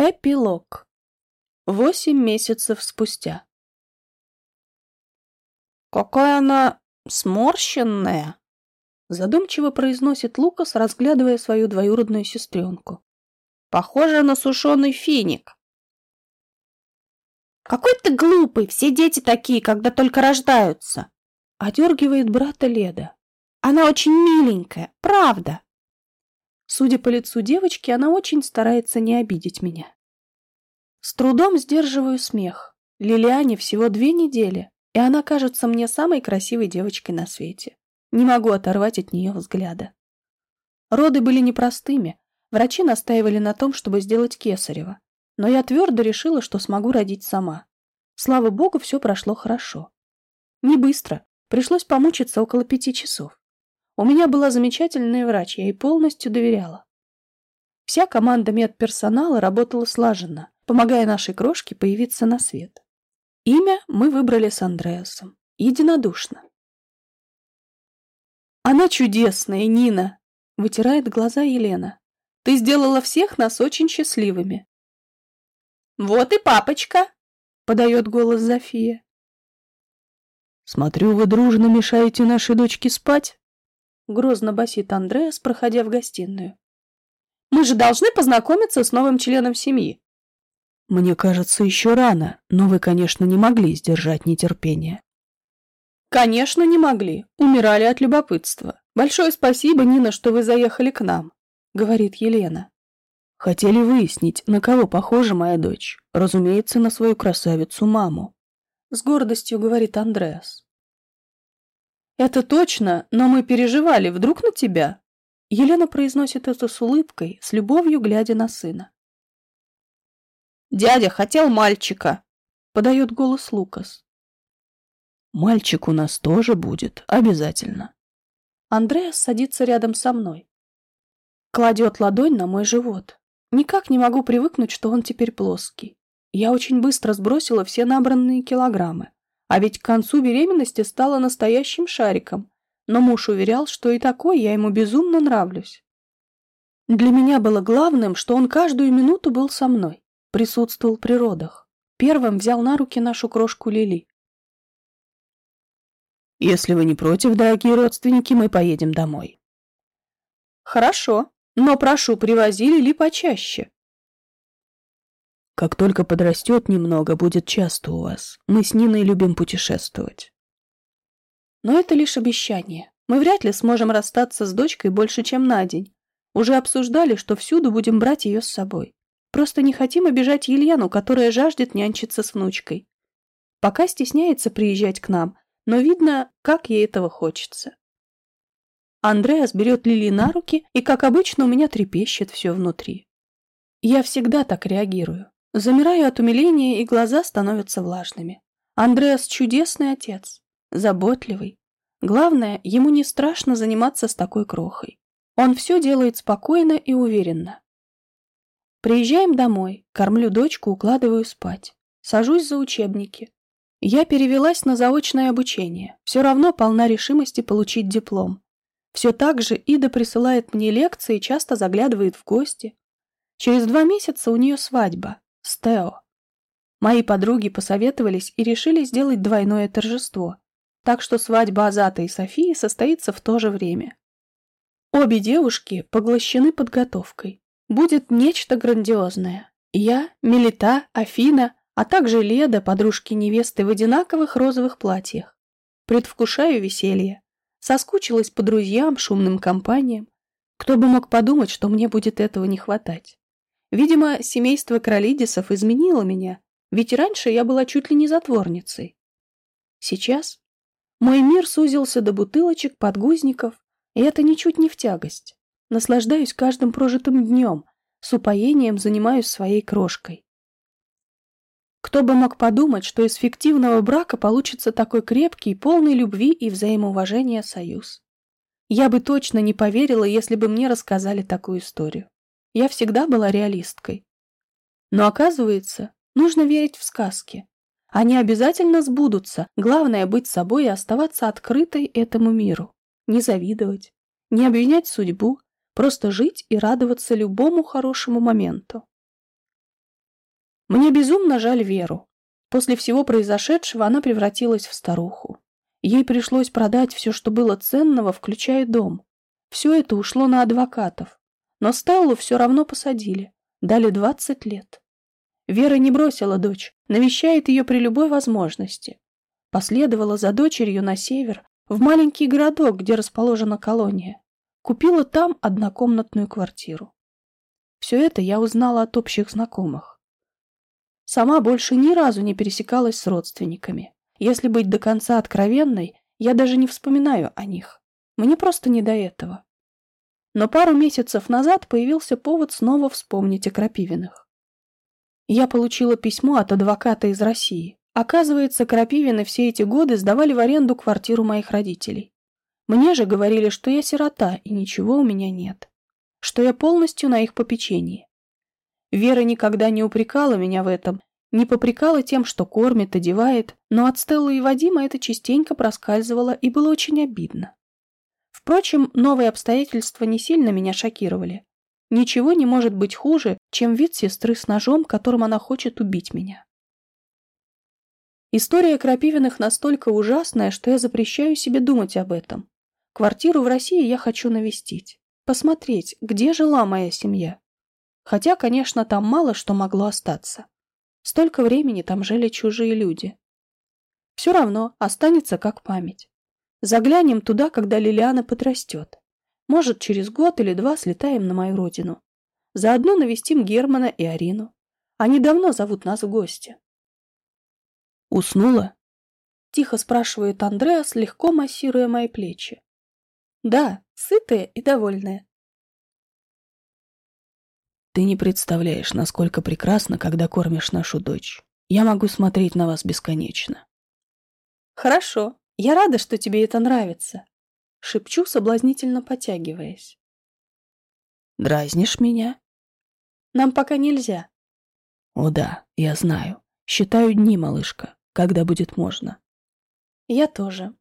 Эпилог. Восемь месяцев спустя. «Какая она сморщенная!» Задумчиво произносит Лукас, разглядывая свою двоюродную сестренку. «Похоже на сушеный финик». «Какой ты глупый! Все дети такие, когда только рождаются!» Одергивает брата Леда. «Она очень миленькая, правда!» Судя по лицу девочки, она очень старается не обидеть меня. С трудом сдерживаю смех. Лилиане всего две недели, и она кажется мне самой красивой девочкой на свете. Не могу оторвать от нее взгляда. Роды были непростыми. Врачи настаивали на том, чтобы сделать кесарево. Но я твердо решила, что смогу родить сама. Слава богу, все прошло хорошо. Не быстро. Пришлось помучиться около пяти часов. У меня была замечательная врач, я ей полностью доверяла. Вся команда медперсонала работала слаженно, помогая нашей крошке появиться на свет. Имя мы выбрали с Андреасом. Единодушно. «Она чудесная, Нина!» — вытирает глаза Елена. «Ты сделала всех нас очень счастливыми». «Вот и папочка!» — подает голос Зофия. «Смотрю, вы дружно мешаете нашей дочке спать?» Грозно басит Андреас, проходя в гостиную. «Мы же должны познакомиться с новым членом семьи». «Мне кажется, еще рано, но вы, конечно, не могли сдержать нетерпение». «Конечно, не могли. Умирали от любопытства. Большое спасибо, Нина, что вы заехали к нам», — говорит Елена. «Хотели выяснить, на кого похожа моя дочь. Разумеется, на свою красавицу-маму». С гордостью говорит Андреас. «Это точно, но мы переживали, вдруг на тебя?» Елена произносит это с улыбкой, с любовью глядя на сына. «Дядя хотел мальчика», — подает голос Лукас. «Мальчик у нас тоже будет, обязательно». Андреас садится рядом со мной. Кладет ладонь на мой живот. Никак не могу привыкнуть, что он теперь плоский. Я очень быстро сбросила все набранные килограммы. А ведь к концу беременности стала настоящим шариком, но муж уверял, что и такой я ему безумно нравлюсь. Для меня было главным, что он каждую минуту был со мной, присутствовал при родах. Первым взял на руки нашу крошку Лили. «Если вы не против, дорогие родственники, мы поедем домой». «Хорошо, но прошу, привози Лили почаще», как только подрастет немного, будет часто у вас. Мы с Ниной любим путешествовать. Но это лишь обещание. Мы вряд ли сможем расстаться с дочкой больше, чем на день. Уже обсуждали, что всюду будем брать ее с собой. Просто не хотим обижать Елену, которая жаждет нянчиться с внучкой. Пока стесняется приезжать к нам, но видно, как ей этого хочется. Андреас берет Лили на руки, и, как обычно, у меня трепещет все внутри. Я всегда так реагирую. Замираю от умиления, и глаза становятся влажными. Андреас чудесный отец, заботливый. Главное, ему не страшно заниматься с такой крохой. Он все делает спокойно и уверенно. Приезжаем домой, кормлю дочку, укладываю спать. Сажусь за учебники. Я перевелась на заочное обучение. Все равно полна решимости получить диплом. Все так же Ида присылает мне лекции часто заглядывает в гости. Через два месяца у нее свадьба с Тео. Мои подруги посоветовались и решили сделать двойное торжество, так что свадьба Азата и Софии состоится в то же время. Обе девушки поглощены подготовкой. Будет нечто грандиозное. Я, Мелита, Афина, а также Леда, подружки невесты в одинаковых розовых платьях. Предвкушаю веселье. Соскучилась по друзьям, шумным компаниям. Кто бы мог подумать, что мне будет этого не хватать. Видимо, семейство Кролидисов изменило меня, ведь раньше я была чуть ли не затворницей. Сейчас мой мир сузился до бутылочек, подгузников, и это ничуть не в тягость. Наслаждаюсь каждым прожитым днем, с упоением занимаюсь своей крошкой. Кто бы мог подумать, что из фиктивного брака получится такой крепкий, полный любви и взаимоуважения союз. Я бы точно не поверила, если бы мне рассказали такую историю. Я всегда была реалисткой. Но оказывается, нужно верить в сказки. Они обязательно сбудутся. Главное быть собой и оставаться открытой этому миру. Не завидовать, не обвинять судьбу, просто жить и радоваться любому хорошему моменту. Мне безумно жаль Веру. После всего произошедшего она превратилась в старуху. Ей пришлось продать все, что было ценного, включая дом. Все это ушло на адвокатов. Но Стеллу все равно посадили. Дали 20 лет. Вера не бросила дочь, навещает ее при любой возможности. Последовала за дочерью на север, в маленький городок, где расположена колония. Купила там однокомнатную квартиру. Все это я узнала от общих знакомых. Сама больше ни разу не пересекалась с родственниками. Если быть до конца откровенной, я даже не вспоминаю о них. Мне просто не до этого. Но пару месяцев назад появился повод снова вспомнить о Крапивиных. Я получила письмо от адвоката из России. Оказывается, Крапивины все эти годы сдавали в аренду квартиру моих родителей. Мне же говорили, что я сирота и ничего у меня нет. Что я полностью на их попечении. Вера никогда не упрекала меня в этом, не попрекала тем, что кормит, одевает, но от Стеллы и Вадима это частенько проскальзывало и было очень обидно. Впрочем, новые обстоятельства не сильно меня шокировали. Ничего не может быть хуже, чем вид сестры с ножом, которым она хочет убить меня. История Крапивиных настолько ужасная, что я запрещаю себе думать об этом. Квартиру в России я хочу навестить. Посмотреть, где жила моя семья. Хотя, конечно, там мало что могло остаться. Столько времени там жили чужие люди. Все равно останется как память. Заглянем туда, когда Лилиана подрастет. Может, через год или два слетаем на мою родину. Заодно навестим Германа и Арину. Они давно зовут нас в гости. «Уснула?» — тихо спрашивает Андреас, легко массируя мои плечи. «Да, сытая и довольная». «Ты не представляешь, насколько прекрасно, когда кормишь нашу дочь. Я могу смотреть на вас бесконечно». «Хорошо. Я рада, что тебе это нравится. Шепчу, соблазнительно потягиваясь. «Дразнишь меня?» «Нам пока нельзя». «О да, я знаю. Считаю дни, малышка, когда будет можно». «Я тоже.